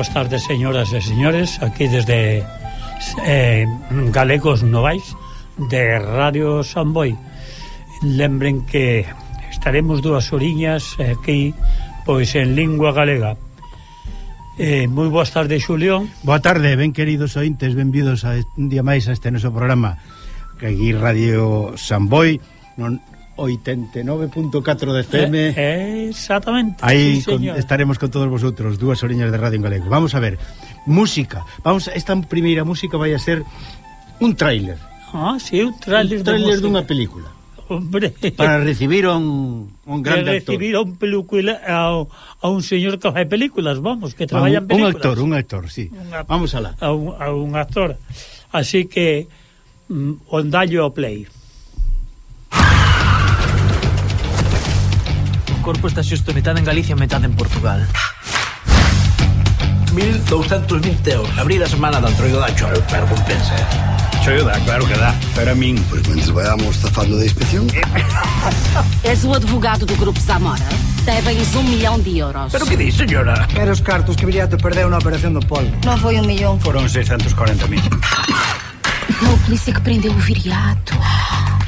boas tardes, señoras e señores, aquí desde eh, Galegos Novais de Radio Samboy. Lembren que estaremos dúas oriñas aquí, pois en lingua galega. Eh, moi boas tardes, Xulión. Boa tarde, ben queridos ointes, benvidos a un día máis a este noso programa que aquí Radio Samboy non 89.4 de FM. Eh, exactamente. Aí sí, con, estaremos con todos vosotros, dúas oriñas de Radio en Galego. Vamos a ver, música. Vamos, esta primeira música vai a ser un tráiler. Ah, sí, un tráiler. Un tráiler dunha película. Hombre. Para recibir a un, un grande actor. recibir a un, película, a, a un señor que fai películas, vamos, que traballa en películas. Un actor, un actor, sí. Una, vamos alá. A un, a un actor. Así que, mm, ondallo ao play. corpo está xusto metade en Galicia e metade en Portugal. 1.220 euros. Abrir a semana da Antroido da Choro, pero compensa. Eh. Choio dá, claro que dá. Para min. Pois mentre vayamos zafando da inspección... Eh. És o advogado do Grupo Zamora. Devem-lhes um milhão de euros. Pero que di, señora? Era os cartos que Viriato perdeu na operación do Polo. Non foi un millón. Foron 640 mil. Não, a polícia que prendeu o Viriato.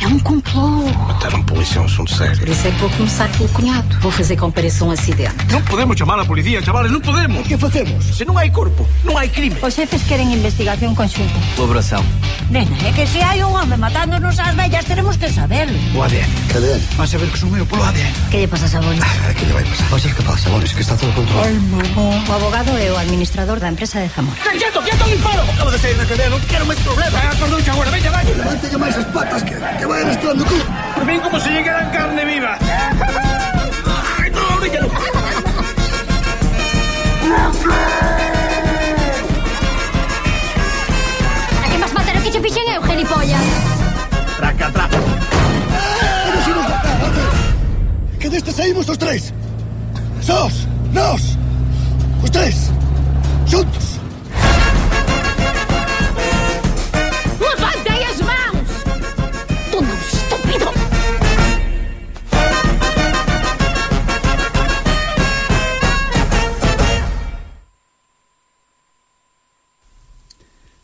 É um complô. Mataram um policial é um assunto sério. Por isso é que vou começar pelo cunhado. Vou fazer comparação pareça um acidente. Não podemos chamar a polícia, chavales, não podemos. O que fazemos? Se não há corpo, não há crime. Os chefes querem investigação conjunta. Colaboração. Nena, é que se há um homem matando-nos às velhas, teremos que saberlo. O ADN. Que ADN? Vai saber que sou meu, pelo ADN. Que lhe pasa a Sabonis? Ah, que lhe vai passar? Vai ser capaz, Sabonis, que está todo controlado. Ai, mamá. O abogado é o administrador da empresa de Zamora. Quieto, quieto, limparo! Acabo de sair da cadeia, não quero mais problemas. Ah, perdón,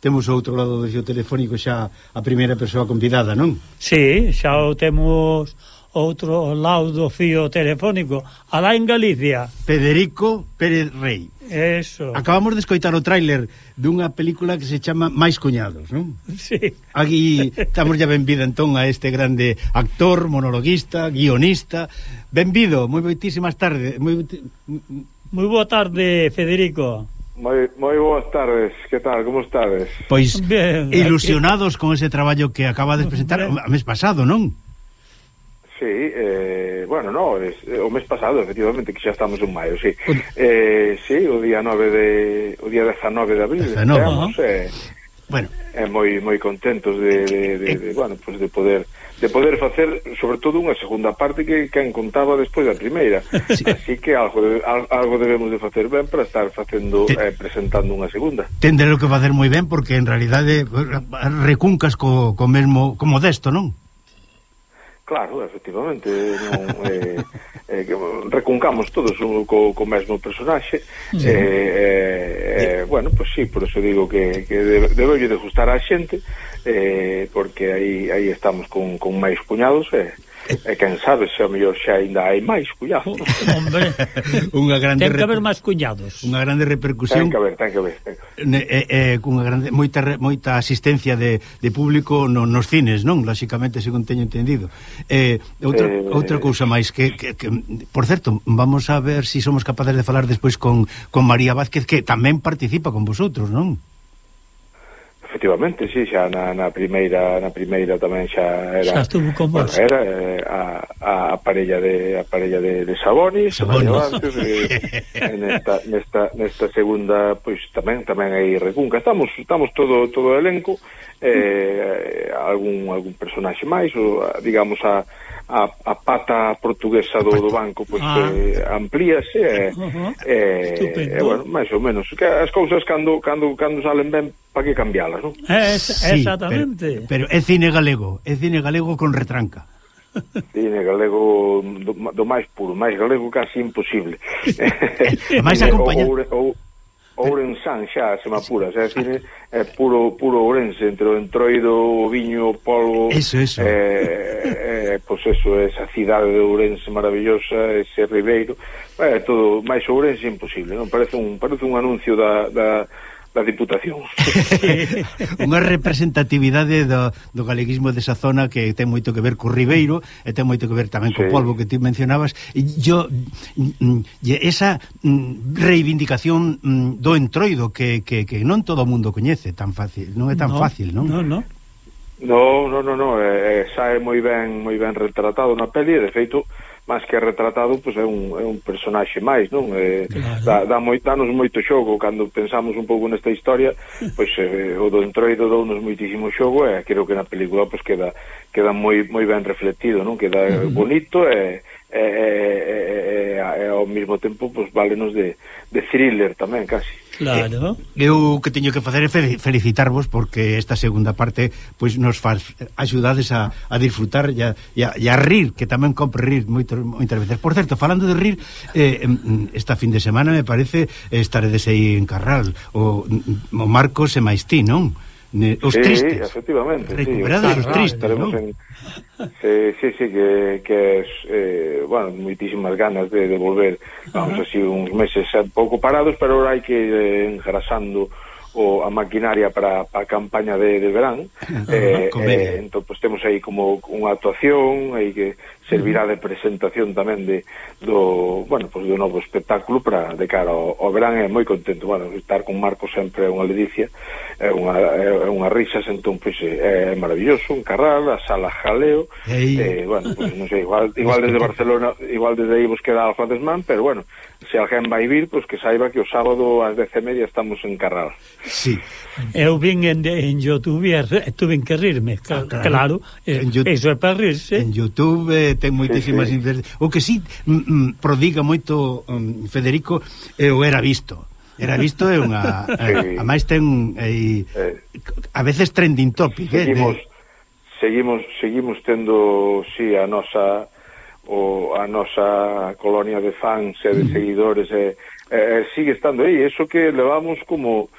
temos outro lado do fio telefónico xa a primeira persoa convidada, non? Sí, xa o temos outro lado do fío telefónico alá en Galicia Federico Pérez Rey Eso. Acabamos de escoitar o tráiler dunha película que se chama Mais cuñados, non? Sí. Aquí estamos ya benvida entón a este grande actor, monologuista, guionista. Benvido, moi boitísimas tarde, moi moi boa tarde, Federico. Moi, moi boas tardes, que tal, como estades? Pois, Bien, ilusionados aquí. con ese traballo que acaba de presentar Bien. o mes pasado, non? Sí, eh, bueno, no, es, eh, o mes pasado, efectivamente, que xa estamos en maio, sí. O... Eh, sí, o día 9 de... o día 19 de abril, 19, digamos, eh, bueno. é moi moi contentos de, de, de, de, bueno, pues de poder de poder facer sobre todo unha segunda parte que que encontaba despois da primeira. Sí. Así que algo de, algo debemos de facer ben para estar facendo Te, eh, presentando unha segunda. Tenderlo que facer moi ben porque en realidade recuncas co, co mesmo como desto, non? Claro, efectivamente, non, eh, eh, que recuncamos todos un, co, co mesmo personaxe sí. eh, eh, eh, bueno, pois pues sí, por eso digo que, que debo de gustar a xente eh, porque aí aí estamos con, con máis puñados e eh, E quen sabe se o mellor xa ainda hai máis cuñados. Hombre, unha grande ten que haber máis cuñados. Unha grande repercusión. Ten que haber, ten que haber. Ten que haber. Eh, eh, unha grande moita moita asistencia de, de público no, nos cines, non? Lóxicamente, según teño entendido. Eh, outra eh, outra cousa máis que, que, que por certo, vamos a ver se si somos capaces de falar despois con con María Vázquez que tamén participa con vosotros, non? efectivamente, sí, xa na, na primeira na primeira tamén xa era xa estuvo con vos. Era eh, a, a parella de a parella de, de Sabonis, Sabonis. Antes, e, nesta, nesta, nesta segunda pois tamén tamén hai recunca. Estamos estamos todo todo o elenco eh, algún algún personaxe máis, ou, digamos a a, a pata portuguesa do, do banco pois, ah. eh, amplíase e, eh, eh, e, eh, bueno, máis ou menos que as cousas cando, cando, cando salen ben para que cambialas non? Eh, es, sí, exactamente pero, pero é cine galego é cine galego con retranca Cine galego do, do máis puro, máis galego casi imposible. máis eh, acompañado. Ou, ou, Ourensán xa se me pura, xa, decir, é puro puro Ourense entre o entroido, o viño, o polvo. Eso, eso. Eh, eh, pois eso, esa cidade de Ourense maravillosa, ese ribeiro, é eh, todo máis Ourense imposible, non? Parece un parece un anuncio da, da da Diputación. Unha representatividade do, do galeguismo desa zona que ten moito que ver co Ribeiro e ten moito que ver tamén co sí. polvo que ti mencionabas. Yo, mm, mm, esa mm, reivindicación do entroido que, que, que non todo o mundo coñece tan fácil, non é tan no, fácil, non? Non, non. No, no, no, no, eh, eh, sae moi ben, moi ben retratado na peli, de feito, máis que retratado pois é un, é un personaxe máis, non? É, claro. dá, dá moi, danos moito xogo cando pensamos un pouco nesta historia, pois eh, o do entroido dounos moitísimo xogo e creo que na película pois queda queda moi moi ben refletido, non? Queda uh -huh. bonito e e, e, e, e, e ao mesmo tempo pois válenos de, de thriller tamén casi. Claro. Eh, eu que teño que facer é felicitarvos porque esta segunda parte pois nos faz axudades a, a disfrutar e a, e, a, e a rir, que tamén compre rir moito, moitas veces. Por certo, falando de rir, eh, esta fin de semana me parece eh, estaredes aí en Carral, o, o Marcos e máis ti, non? ne, os sí, tristes. efectivamente. Recuperados sí, os, os tristes, non? En... Sí, sí, sí, que, que eh, bueno, moitísimas ganas de, de volver, vamos, así uns meses eh, un pouco parados, pero ahora hai que ir eh, engrasando o a maquinaria para a campaña de, de verán. Eh, eh, entón, pues, temos aí como unha actuación, aí que servirá de presentación tamén de do, bueno, pues, do novo espectáculo para de cara ao, ao verán é moi contento, bueno, estar con Marco sempre é unha ledicia, é unha, é unha risa, entón, pois, é, é maravilloso, un carral, a sala jaleo, Ei. eh, bueno, pues, non sei, igual, igual desde Barcelona, igual desde aí vos queda Alfa Desmán, pero bueno, se alguén vai vir, pois que saiba que o sábado ás dez e media estamos en Carral. Sí. Eu vin en, en Youtube e eh, tuve que rirme, claro, claro, claro. Eh, eso é para rirse. En Youtube ten moitísimas sí, sí. o que si sí, mm, mm, prodiga moito mm, Federico é o era visto Era visto é unha eh, sí. a máis ten e, eh, a veces trending topic, seguimos, eh, de... seguimos seguimos tendo si sí, a nosa o a nosa colonia de fans e de mm. seguidores e, e, e sigue estando aí, eso que levamos como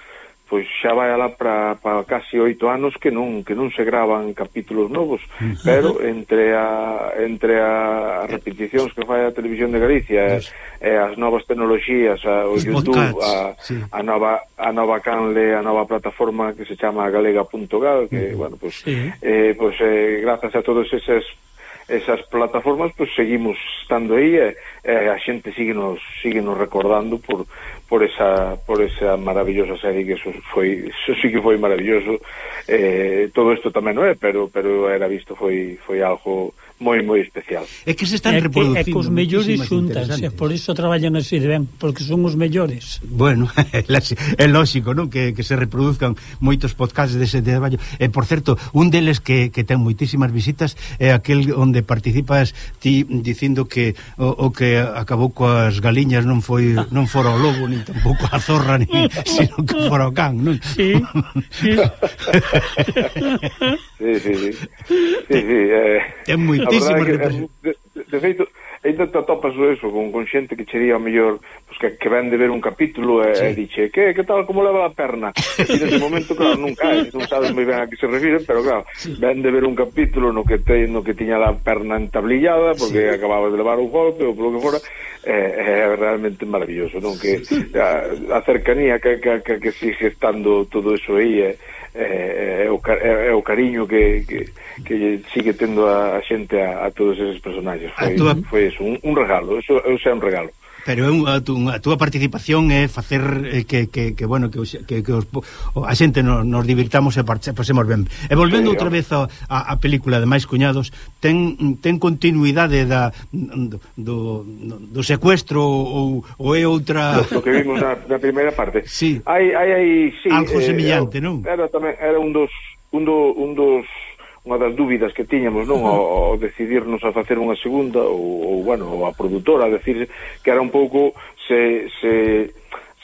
pois xa vai alá para casi oito anos que non que non se graban capítulos novos, pero entre a entre a repeticións que fai a televisión de Galicia e, e as novas tecnoloxías, a, o Os YouTube, a, sí. a nova a nova canle, a nova plataforma que se chama galega.gal, que uh -huh. bueno, pois sí. eh pois eh, grazas a todos eses esas plataformas pois seguimos estando aí e, e a xente sigue nos, sigue nos recordando por, por esa por esa maravillosa serie que eso foi eso sí que foi maravilloso. Eh, todo isto tamén non é pero pero era visto foi foi algo moi moi especial. É que se están é reproducindo que, é que os mellores xuntanse por iso traballan así de ben porque son os mellores. Bueno é lógico non que, que se reproduzcan moitos podcasts dese de traballo. E por certo un deles que, que ten moitísimas visitas é aquel onde participas ti dicindo que o, o que acabou coas galiñas non foi ah. non fora o lobo ni tampouco a zorra ni, sino que fora o can, non? Sí, sí. sí, sí, sí. sí, sí eh, ten moitísimo... Que, de, de feito, ainda te atopas eso con, con xente que che ao mellor pues, que, que ven de ver un capítulo e, sí. e dixe que, que tal como leva a perna e nese momento claro nunca non sabes moi ben a que se refiren, pero claro sí. ven de ver un capítulo no que te, no que tiña la perna entablillada porque sí. acababa de levar un golpe ou polo que fora é, é realmente maravilloso non que a, a cercanía que, que, que, que sigue estando todo eso aí é, é, é, o, é, é o cariño que, que, que sigue tendo a, a xente a, a todos eses personaxes. Foi, tua... foi eso, un, un regalo, eso, eu sei un regalo pero é unha, a túa participación é facer eh, que, que, que bueno, que, que, que os, a xente nos, nos divirtamos e pasemos ben. E volvendo sí, outra vez a, a, a película de máis cuñados, ten, ten continuidade da, do, do, do secuestro ou, ou é outra... O que vimos na, na primeira parte. Sí. Hai, hai, hai, sí, Algo eh, semillante, non? Era, tamén, era un dos, un, do, un dos unha das dúbidas que tiñamos, non, ao, ao decidirnos a facer unha segunda ou, ou bueno, a produtora a decir que era un pouco se se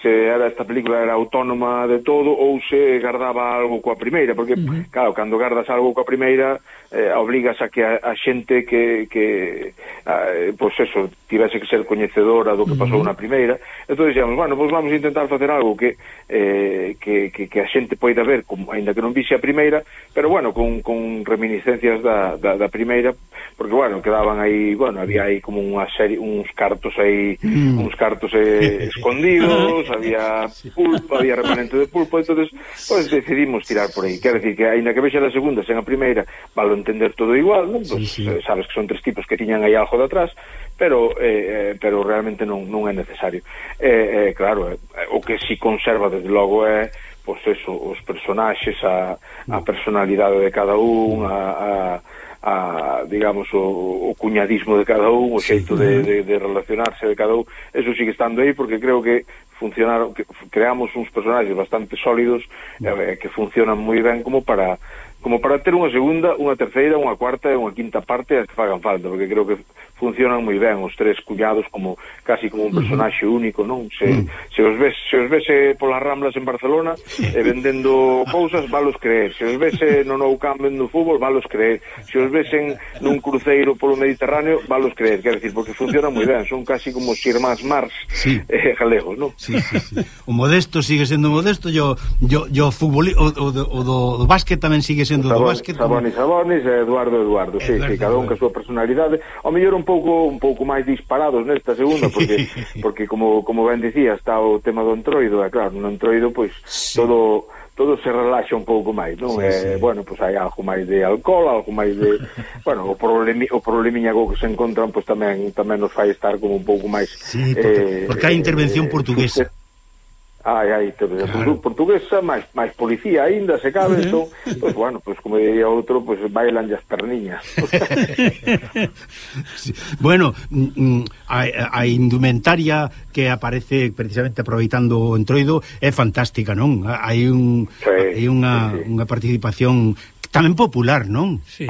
se era esta película era autónoma de todo ou se gardaba algo coa primeira, porque, uh -huh. claro, cando gardas algo coa primeira, eh, obligas a que a, a xente que, que a, eh, pois pues eso, tivese que ser coñecedora do que pasou uh -huh. na primeira. Entón, dixemos, bueno, pois pues vamos a intentar facer algo que, eh, que, que, que a xente poida ver, como, ainda que non vise a primeira, pero, bueno, con, con reminiscencias da, da, da primeira, porque bueno, quedaban aí, bueno, había aí como unha serie uns cartos aí, mm. uns cartos eh, escondidos, había pulpo, había remanente de pulpo, entonces pues decidimos tirar por aí. Quer decir que aínda que vexa a segunda sen a primeira, valo entender todo igual, non? Pues, sí, sí. sabes que son tres tipos que tiñan aí algo de atrás, pero eh, eh pero realmente non non é necesario. Eh, eh claro, eh, o que si conserva desde logo é eh, pois eso, os personaxes, a, a mm. personalidade de cada un, a, a a, digamos, o, o cuñadismo de cada un, o xeito sí, de, de, de relacionarse de cada un, eso sigue estando aí porque creo que funcionaron, que creamos uns personaxes bastante sólidos eh, que funcionan moi ben como para como para ter unha segunda, unha terceira, unha cuarta e unha quinta parte as que fagan falta, porque creo que funcionan moi ben os tres cuñados como casi como un personaxe único, non? Se, mm. se os ves, se os vese polas Ramblas en Barcelona e vendendo cousas, valos creer. Se os vese no Nou Camp vendendo fútbol, valos creer. Se os vesen nun cruceiro polo Mediterráneo, valos creer, quer decir, porque funcionan moi ben, son casi como os irmáns Mars sí. eh, galegos, non? Sí, sí, sí. O modesto sigue sendo modesto, yo, yo, yo futbol, o, o, o, do, o do básquet tamén sigue sendo sendo Sabón, do básquet Saboni, como... Sabonis e eh, Eduardo Eduardo, sí, Eduardo, sí, cada un ca súa personalidade, ao mellor un pouco un pouco máis disparados nesta segunda porque porque como como ben dicía, está o tema do entroido, e claro, no entroido pois sí. todo todo se relaxa un pouco máis, non? Sí, eh, sí. bueno, pois hai algo máis de alcohol, algo máis de, bueno, o problemi, o problemiña que se encontran, pois tamén tamén nos fai estar como un pouco máis sí, porque, eh, porque hai intervención eh, portuguesa. Ai, ai, claro. por, portuguesa, máis, máis policía aínda, se cabe, uh -huh. entón, pois, bueno, pois, como diría outro, pois, bailan as perniñas. sí. Bueno, mm, mm, a, a indumentaria que aparece precisamente aproveitando o entroido é fantástica, non? Hai un sí, hai unha, sí, sí. unha participación tamén popular, non? Sí.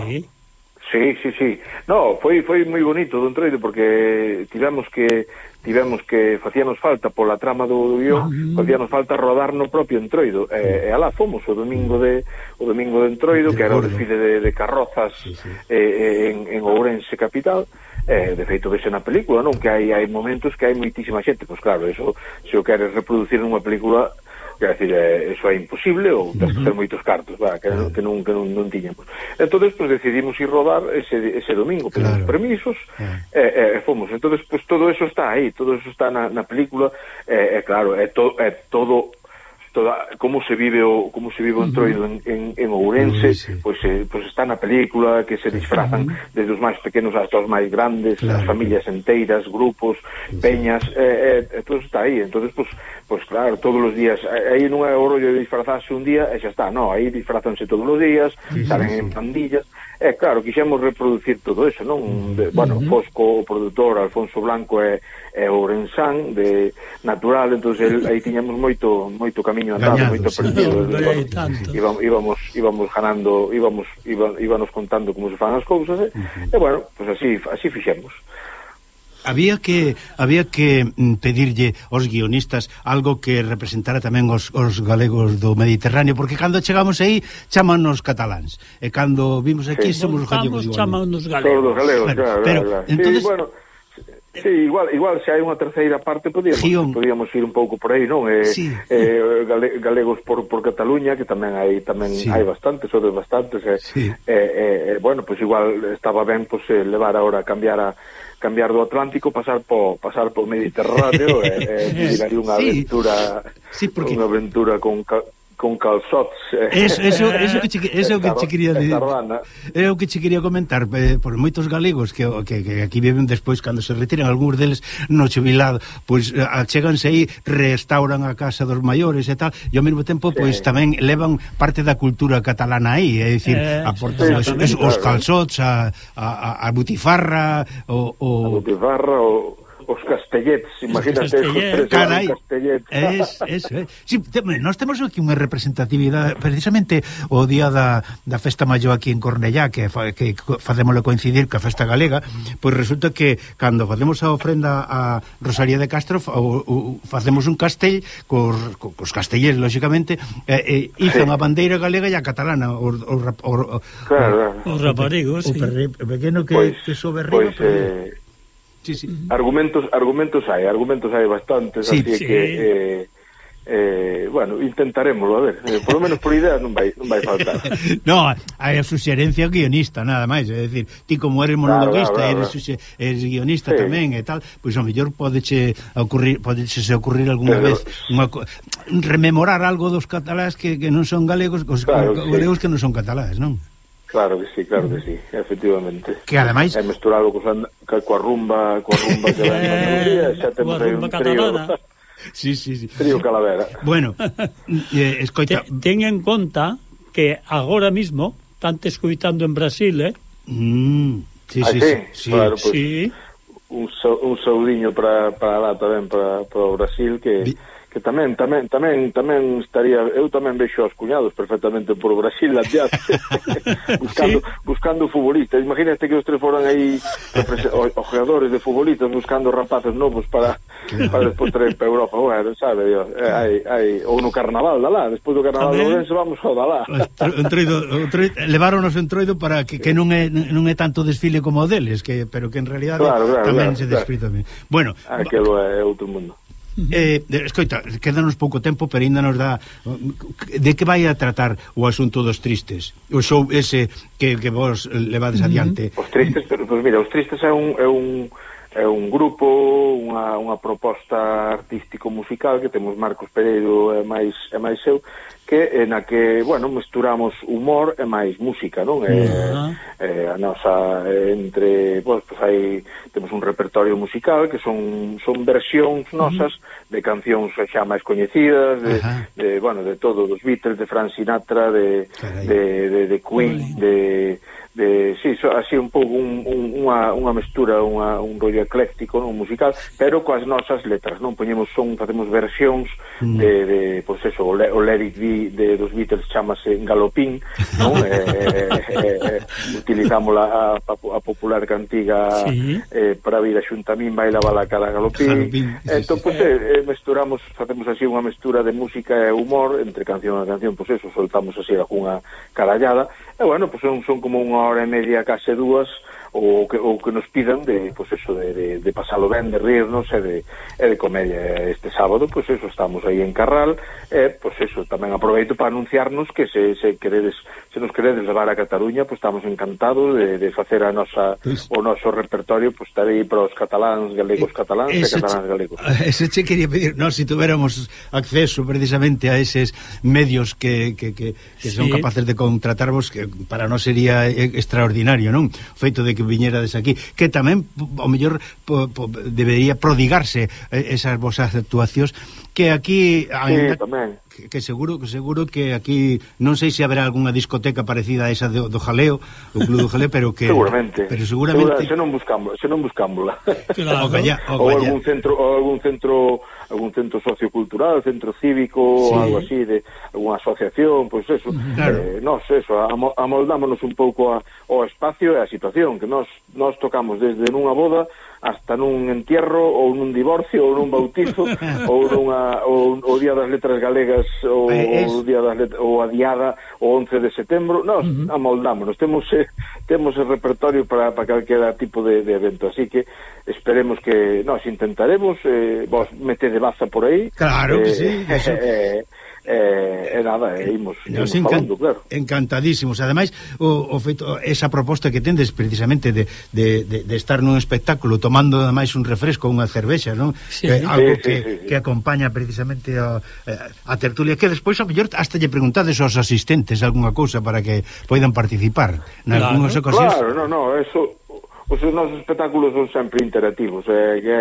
Sí, sí, sí. No, foi foi moi bonito do entroido porque tivemos que tivemos que facíanos falta pola trama do, guión, uh facíanos falta rodar no propio Entroido. E, e alá fomos o domingo de o domingo de Entroido, de que era o desfile de, de carrozas sí, sí. Eh, eh, en, en Ourense capital. Eh, de feito vese na película, non? Que hai hai momentos que hai moitísima xente, pois claro, eso se o queres reproducir nunha película Quer decir, eh, eso é imposible ou tens que ter moitos cartos, va, que, que non, que non, non tiñemos. Entonces, pues, decidimos ir rodar ese, ese domingo, pedimos claro. permisos, e eh, eh, fomos. Entonces, pues, todo eso está aí, todo eso está na, na película, e eh, eh, claro, é, to, é todo toda como se vive o como se vive o entroido en, en, en Ourense, sí, pues, eh, pois está na película que se disfrazan uh -huh. desde os máis pequenos hasta os máis grandes, claro, as familias enteiras, grupos, peñas, eh, eh, todo está aí. Entonces, pois Pois claro, todos os días. Eh, aí non é o rollo de disfrazarse un día e xa está. Non, aí disfrazanse todos os días, sí, salen sí. en pandillas. E claro, quixemos reproducir todo eso, non? De, bueno, uh -huh. Fosco, o produtor, Alfonso Blanco é, é Ourensán, de natural, entón aí tiñamos moito moito camiño andado, Gañado, moito perdido. No, bueno, íbamos, íbamos, íbamos ganando, íbamos, íbamos, íbamos contando como se fan as cousas, eh? uh -huh. e bueno, pois pues así, así fixemos. Había que había que mm, pedirlle aos guionistas algo que representara tamén os, os galegos do Mediterráneo, porque cando chegamos aí chamanos cataláns, e cando vimos aquí sí. somos os galegos. Chamanos galegos. galegos, claro, claro, pero, claro. Entonces, sí, bueno, Sí, igual, igual se hai unha terceira parte podíamos, Gion. podíamos ir un pouco por aí, non? Eh, sí. eh, gale, galegos por, por Cataluña, que tamén hai tamén sí. hai bastantes, outros bastantes. Eh, sí. eh, eh, bueno, pois pues igual estaba ben pois, pues, levar agora a cambiar a cambiar do Atlántico, pasar po pasar po Mediterráneo e eh, eh, unha sí, aventura sí, porque... unha aventura con con calzots. Eh. Eso, eso, eso que che, eso que che quería de, É o que che quería comentar eh, por moitos galegos que, que, que aquí viven despois cando se retiran algúns deles no xubilado, pois eh, achéganse aí, restauran a casa dos maiores e tal, e ao mesmo tempo pois sí. tamén levan parte da cultura catalana aí, é dicir, eh, aportan sí, os, os calzots, a, a, a butifarra, o, o... a butifarra o os castellets, imagínate os carai, castellets. Es, es, es. Sí, teme, nós temos aquí unha representatividade precisamente o día da, da festa maior aquí en Cornellá que, fa, que facémoslo coincidir ca festa galega, pois resulta que cando facemos a ofrenda a Rosalía de Castro o, o, facemos un castell cos, cos castellers, lóxicamente eh, eh, izan sí. a bandeira galega e a catalana o os, o, claro. os raparigos, sí. o pequeno que, pues, que sobe riba, pues, pois, pero... eh sí, sí. Argumentos, argumentos hai, argumentos hai bastantes, sí, así sí. que... Eh, eh, bueno, intentaremoslo, a ver, eh, polo menos por idea non vai, non vai faltar. no, hai a suxerencia guionista, nada máis, é dicir, ti como eres monologuista, claro, claro, claro. eres, suxe, eres guionista sí. tamén e tal, pois ao mellor podeche ocurrir, podeche se ocurrir algunha Pero... vez unha, rememorar algo dos catalás que, que non son galegos, os claro, galegos sí. que non son catalás, non? Claro que sí, claro que sí, efectivamente. Que ademais... É mesturado cos and... coa rumba, coa rumba que vai Andalucía, xa temos aí un trío... sí, sí, sí. Trío Calavera. Bueno, eh, escoita... Te, ten en conta que agora mismo están te escoitando en Brasil, eh? Mm, sí, ah, sí, sí, sí, claro, pues, sí. Un, so, un saudiño para, para lá tamén, para, para o Brasil, que... Vi que tamén, tamén, tamén, tamén estaría, eu tamén vexo aos cuñados perfectamente por Brasil latear buscando, ¿Sí? buscando futbolistas. Imagínate que os tres foran aí os jogadores de futbolistas buscando rapaces novos para para despois traer para Europa. Bueno, sabe, Dios, hai, hai, ou no carnaval da lá, despois do carnaval de Ourense vamos ao da lá. Entroido, entroido, leváronos entroido para que, que non, é, non é tanto desfile como o deles, que, pero que en realidad claro, claro, tamén claro, se desfrita claro. tamén. Bueno, aquilo é outro mundo. Eh, escoita, quedanos pouco tempo, pero ainda nos dá de que vai a tratar o asunto dos tristes? O show ese que, que vos levades mm-hmm. adiante. Os tristes, pero, pues mira, os tristes é un, é un é un grupo, unha, unha proposta artístico-musical que temos Marcos Pereiro e máis, e máis eu, que eh, na que, bueno, mesturamos humor e máis música, non? Eh, uh eh, -huh. a nosa entre, pois, pues, pois hai temos un repertorio musical que son son versións nosas uh -huh. de cancións xa máis coñecidas, de, uh -huh. de bueno, de todo, dos Beatles, de Frank Sinatra, de Carai. de, de, de Queen, uh -huh. de de sí, so, así un pouco un, un, unha, unha mestura, unha, un rollo ecléctico, non musical, pero coas nosas letras, non poñemos son, facemos versións mm. de, de pois eso, o, le, o Let It Be de dos Beatles chamase Galopín, non? eh, eh, eh, eh utilizamos a, a, a popular cantiga sí. eh, para vir a xunta min baila bala cala Galopín. Galopín sí, entón, pois, pues, eh, mesturamos, facemos así unha mestura de música e humor entre canción a canción, pois pues eso, soltamos así algunha carallada, E bueno, pois son, son como unha hora e media, case dúas, o que, o que nos pidan de, pues eso, de, de, de pasalo ben, de rirnos e de, e de comedia este sábado, pues eso, estamos aí en Carral e, pues eso, tamén aproveito para anunciarnos que se, se, queredes, se nos queredes levar a Cataluña, pues estamos encantados de, de facer a nosa, o noso repertorio, pues estar aí para os cataláns, galegos cataláns e cataláns galegos. Eso che quería pedir, no, si tuviéramos acceso precisamente a eses medios que, que, que, que sí. son capaces de contratarvos, que para nós sería extraordinario, non? O feito de que viñerades aquí, que tamén o mellor po, po, debería prodigarse eh, esas vosas actuacións que aquí sí, tamén. Que, que seguro que seguro que aquí non sei se haberá algunha discoteca parecida a esa do, do Jaleo, do Club do Jaleo, pero que seguramente. Pero seguramente Segura, se non buscámosla, se non buscámosla. Claro. o, calla, o, calla. o algún centro o algún centro algún centro sociocultural, centro cívico, sí. algo así, de unha asociación, pois pues eso, claro. eh, nós eso, amoldámonos un pouco a, ao espacio e á situación, que nos, nos tocamos desde nunha boda hasta nun entierro ou nun divorcio ou nun bautizo ou nunha ou o día das letras galegas ou eh, es... o día das letras, ou a diada o 11 de setembro, nós uh -huh. amoldámonos, temos eh, temos el repertorio para para calquera tipo de, de evento, así que esperemos que nós intentaremos eh, vos meter de baza por aí. Claro eh, que sí, eso. Eh, eh, eh, nada, eh, imos, Nos imos encan falando, claro. Encantadísimos. Ademais, o, o feito, esa proposta que tendes precisamente de, de, de, de estar nun espectáculo tomando ademais un refresco, unha cervexa, non? Sí. Eh, algo sí, que, sí, sí, que acompaña precisamente a, a tertulia que despois a mellor hasta lle preguntades aos asistentes algunha cousa para que poidan participar. Nas claro, ocasións... claro, no, no, eso os nosos espectáculos son sempre interativos, eh, que,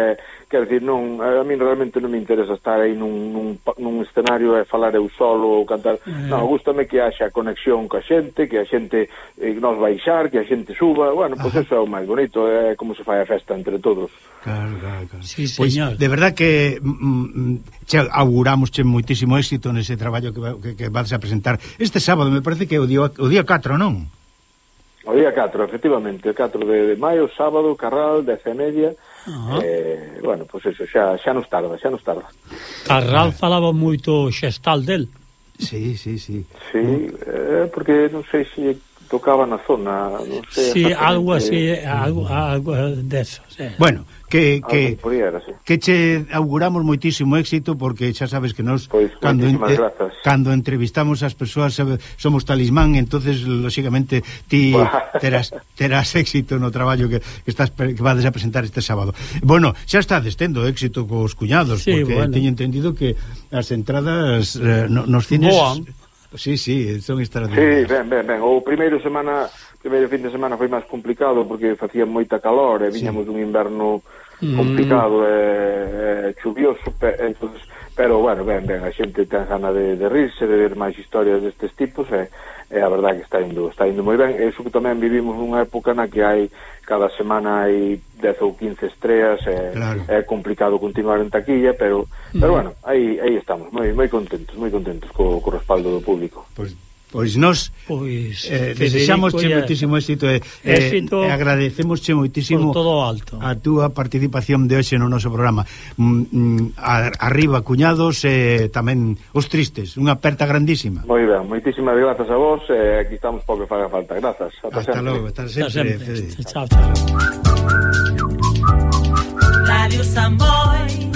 quer dizer, non, eh, a min realmente non me interesa estar aí nun, nun, nun escenario e falar eu solo ou cantar, eh. non, gustame que haxa conexión coa xente, que a xente eh, nos baixar, que a xente suba, bueno, pois pues eso é o máis bonito, é eh, como se fai a festa entre todos. Claro, claro, claro. Sí, pois, señor. de verdad que mm, mm che, auguramos che moitísimo éxito nese traballo que, que, que vas a presentar este sábado, me parece que o día, o día 4, non? O día 4, efectivamente, o 4 de, de maio, sábado, Carral, 10 e media. Uh -huh. eh, bueno, pois pues eso, xa, xa nos tarda, xa nos tarda. Carral falaba moito xestal del. Sí, sí, sí. Sí, eh, porque non sei se tocaba na zona, non sei sí, algo así, algo, algo deso, sí. Eh. Bueno, que que era, sí. que che auguramos moitísimo éxito porque xa sabes que nós pois, cando en, eh, cando entrevistamos as persoas somos talismán, entonces lógicamente ti terás terás éxito no traballo que, que estás que vades a presentar este sábado. Bueno, xa está destendo éxito cos cuñados sí, porque bueno. teño entendido que as entradas eh, no, nos cines Boa. Sí, sí, son extraordinarias. Sí, ben, ben, ben. O primeiro semana, primeiro fin de semana foi máis complicado porque facía moita calor e viñamos sí. dun inverno mm. complicado mm. e, e chuvioso, entonces pero bueno, ben, ben, a xente ten gana de, de rirse, de ver máis historias destes tipos e, e a verdade que está indo, está indo moi ben. E iso que tamén vivimos nunha época na que hai cada semana hai 10 ou 15 estreas, é, claro. é complicado continuar en taquilla, pero mm. pero bueno, aí aí estamos, moi moi contentos, moi contentos co, co respaldo do público. Pois pues Pois nos pois, eh, desexamos che moitísimo éxito e, éxito eh, agradecemos che moitísimo todo alto. a túa participación de hoxe no noso programa. Mm, mm, arriba, cuñados, eh, tamén os tristes. Unha aperta grandísima. Moi ben, moitísimas grazas a vos. Eh, aquí estamos pouco faga falta. Grazas. Ata, Hasta sempre. logo, hasta sempre. Hasta sempre. Chao, chao. Radio Samboy